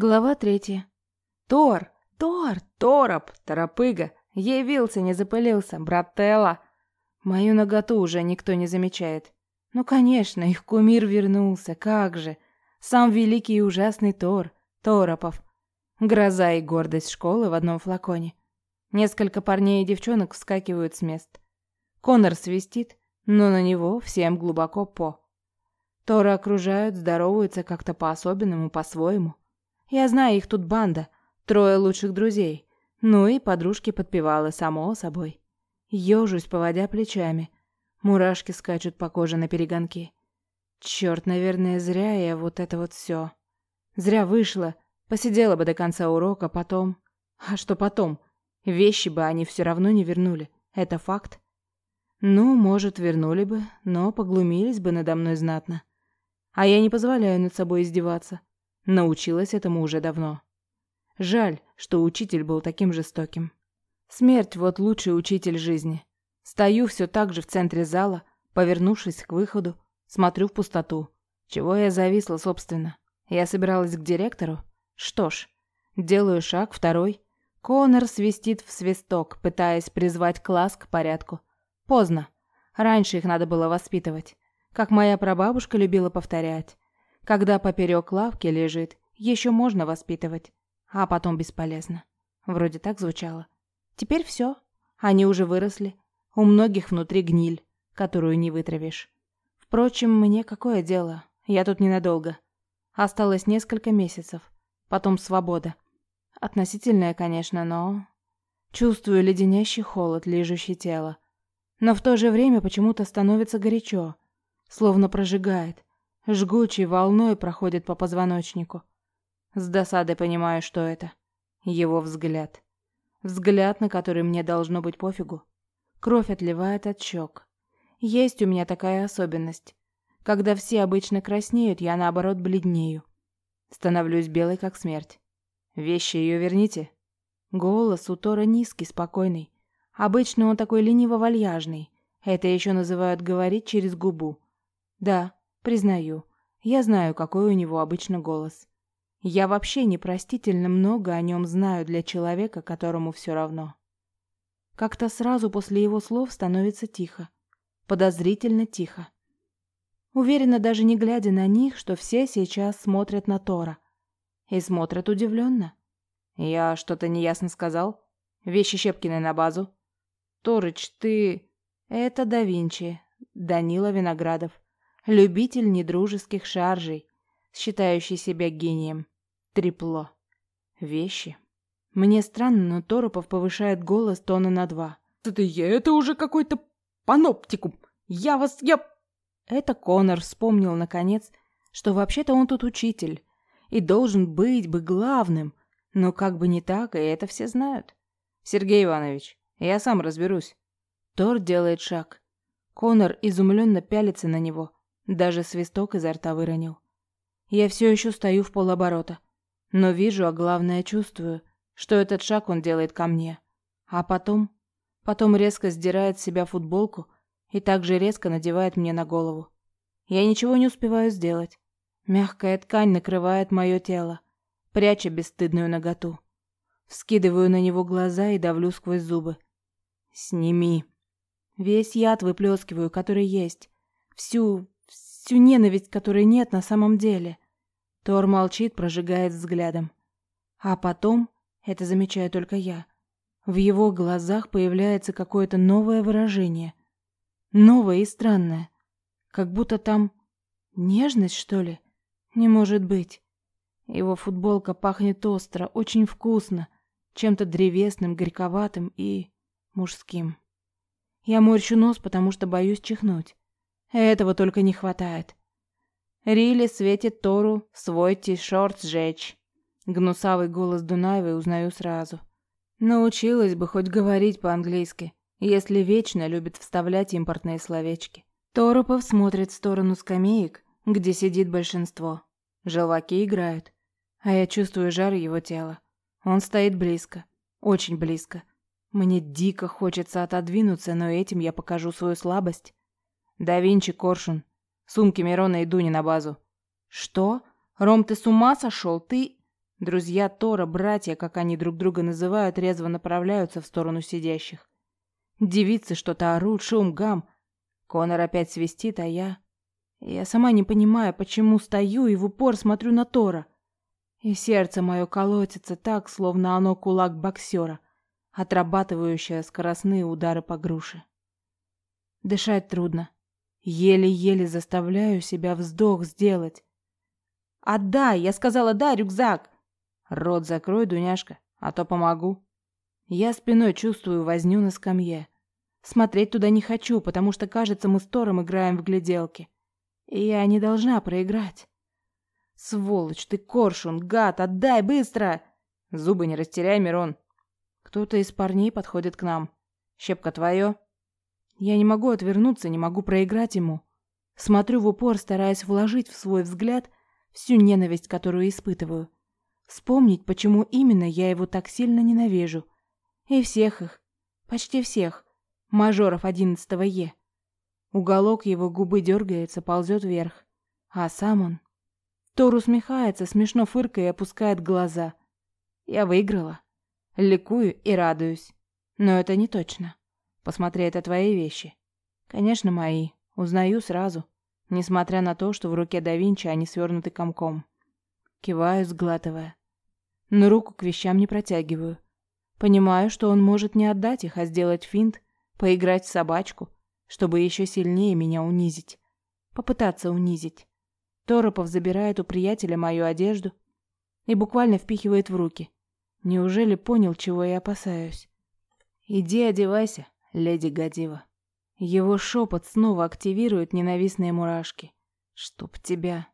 Глава третья. Тор! Тор! Тороп! Торопыга! Явился, не запылился, брателла! Мою наготу уже никто не замечает. Ну, конечно, их кумир вернулся, как же! Сам великий и ужасный Тор, Торопов. Гроза и гордость школы в одном флаконе. Несколько парней и девчонок вскакивают с мест. Конор свистит, но на него всем глубоко по. Торы окружают, здороваются как-то по-особенному, по-своему. Я знаю, их тут банда, трое лучших друзей. Ну и подружки подпевалы, само собой. Ёжусь, поводя плечами. Мурашки скачут по коже на перегонки. Чёрт, наверное, зря я вот это вот всё. Зря вышла. Посидела бы до конца урока, потом... А что потом? Вещи бы они всё равно не вернули. Это факт. Ну, может, вернули бы, но поглумились бы надо мной знатно. А я не позволяю над собой издеваться. Научилась этому уже давно. Жаль, что учитель был таким жестоким. Смерть вот лучший учитель жизни. Стою все так же в центре зала, повернувшись к выходу, смотрю в пустоту. Чего я зависла, собственно? Я собиралась к директору? Что ж, делаю шаг, второй. Конор свистит в свисток, пытаясь призвать класс к порядку. Поздно. Раньше их надо было воспитывать. Как моя прабабушка любила повторять. Когда поперек лавки лежит, еще можно воспитывать, а потом бесполезно. Вроде так звучало. Теперь все. Они уже выросли. У многих внутри гниль, которую не вытравишь. Впрочем, мне какое дело? Я тут ненадолго. Осталось несколько месяцев. Потом свобода. Относительная, конечно, но... Чувствую леденящий холод, лижущий тело. Но в то же время почему-то становится горячо. Словно прожигает жгучей волной проходит по позвоночнику. С досадой понимаю, что это. Его взгляд. Взгляд, на который мне должно быть пофигу. Кровь отливает от щек. Есть у меня такая особенность. Когда все обычно краснеют, я наоборот бледнею. Становлюсь белой, как смерть. Вещи ее верните. Голос у Тора низкий, спокойный. Обычно он такой лениво-вальяжный. Это еще называют говорить через губу. Да, Признаю, я знаю, какой у него обычно голос. Я вообще непростительно много о нем знаю для человека, которому все равно. Как-то сразу после его слов становится тихо. Подозрительно тихо. Уверена, даже не глядя на них, что все сейчас смотрят на Тора. И смотрят удивленно. Я что-то неясно сказал? Вещи Щепкины на базу. Торыч, ты... Это да Винчи. Данила Виноградов. Любитель недружеских шаржей, считающий себя гением. Трепло. Вещи. Мне странно, но Торопов повышает голос тона на два. Это я, это уже какой-то паноптикум. Я вас, я... Это Конор вспомнил, наконец, что вообще-то он тут учитель. И должен быть бы главным. Но как бы не так, и это все знают. Сергей Иванович, я сам разберусь. Тор делает шаг. Конор изумленно пялится на него. Даже свисток изо рта выронил. Я все еще стою в полоборота. Но вижу, а главное чувствую, что этот шаг он делает ко мне. А потом... Потом резко сдирает с себя футболку и также резко надевает мне на голову. Я ничего не успеваю сделать. Мягкая ткань накрывает мое тело, пряча бесстыдную наготу. Вскидываю на него глаза и давлю сквозь зубы. «Сними». Весь яд выплескиваю, который есть. Всю, всю ненависть, которой нет на самом деле. Тор молчит, прожигает взглядом. А потом, это замечаю только я, в его глазах появляется какое-то новое выражение. Новое и странное. Как будто там нежность, что ли? Не может быть. Его футболка пахнет остро, очень вкусно, чем-то древесным, горьковатым и мужским. Я морщу нос, потому что боюсь чихнуть. Этого только не хватает. Рили светит Тору свой ти-шорт сжечь. Гнусавый голос Дунаевой узнаю сразу. Научилась бы хоть говорить по-английски, если вечно любит вставлять импортные словечки. Торопов смотрит в сторону скамеек, где сидит большинство. Желваки играют, а я чувствую жар его тела. Он стоит близко, очень близко. Мне дико хочется отодвинуться, но этим я покажу свою слабость. Да Винчи, Коршун. Сумки Мирона и Дуни на базу. Что? Ром, ты с ума сошел? Ты... Друзья Тора, братья, как они друг друга называют, резво направляются в сторону сидящих. Девицы что-то орут, шум, гам. Конор опять свистит, а я... Я сама не понимаю, почему стою и в упор смотрю на Тора. И сердце мое колотится так, словно оно кулак боксера, отрабатывающее скоростные удары по груше. Дышать трудно. Еле-еле заставляю себя вздох сделать. «Отдай! Я сказала, да, рюкзак!» «Рот закрой, Дуняшка, а то помогу». Я спиной чувствую возню на скамье. Смотреть туда не хочу, потому что, кажется, мы с Тором играем в гляделки. И я не должна проиграть. Сволочь ты, коршун, гад, отдай быстро! Зубы не растеряй, Мирон. Кто-то из парней подходит к нам. Щепка твое? Я не могу отвернуться, не могу проиграть ему. Смотрю в упор, стараясь вложить в свой взгляд всю ненависть, которую испытываю. Вспомнить, почему именно я его так сильно ненавижу. И всех их, почти всех, мажоров одиннадцатого Е. Уголок его губы дергается, ползет вверх. А сам он... Тор усмехается, смешно фыркая и опускает глаза. Я выиграла. Ликую и радуюсь. Но это не точно. Посмотри, это твои вещи. Конечно, мои. Узнаю сразу. Несмотря на то, что в руке да Винчи они свернуты комком. Киваю, сглатывая. Но руку к вещам не протягиваю. Понимаю, что он может не отдать их, а сделать финт, поиграть в собачку, чтобы еще сильнее меня унизить. Попытаться унизить. Торопов забирает у приятеля мою одежду и буквально впихивает в руки. Неужели понял, чего я опасаюсь? «Иди одевайся, леди Гадива». Его шепот снова активирует ненавистные мурашки. «Чтоб тебя...»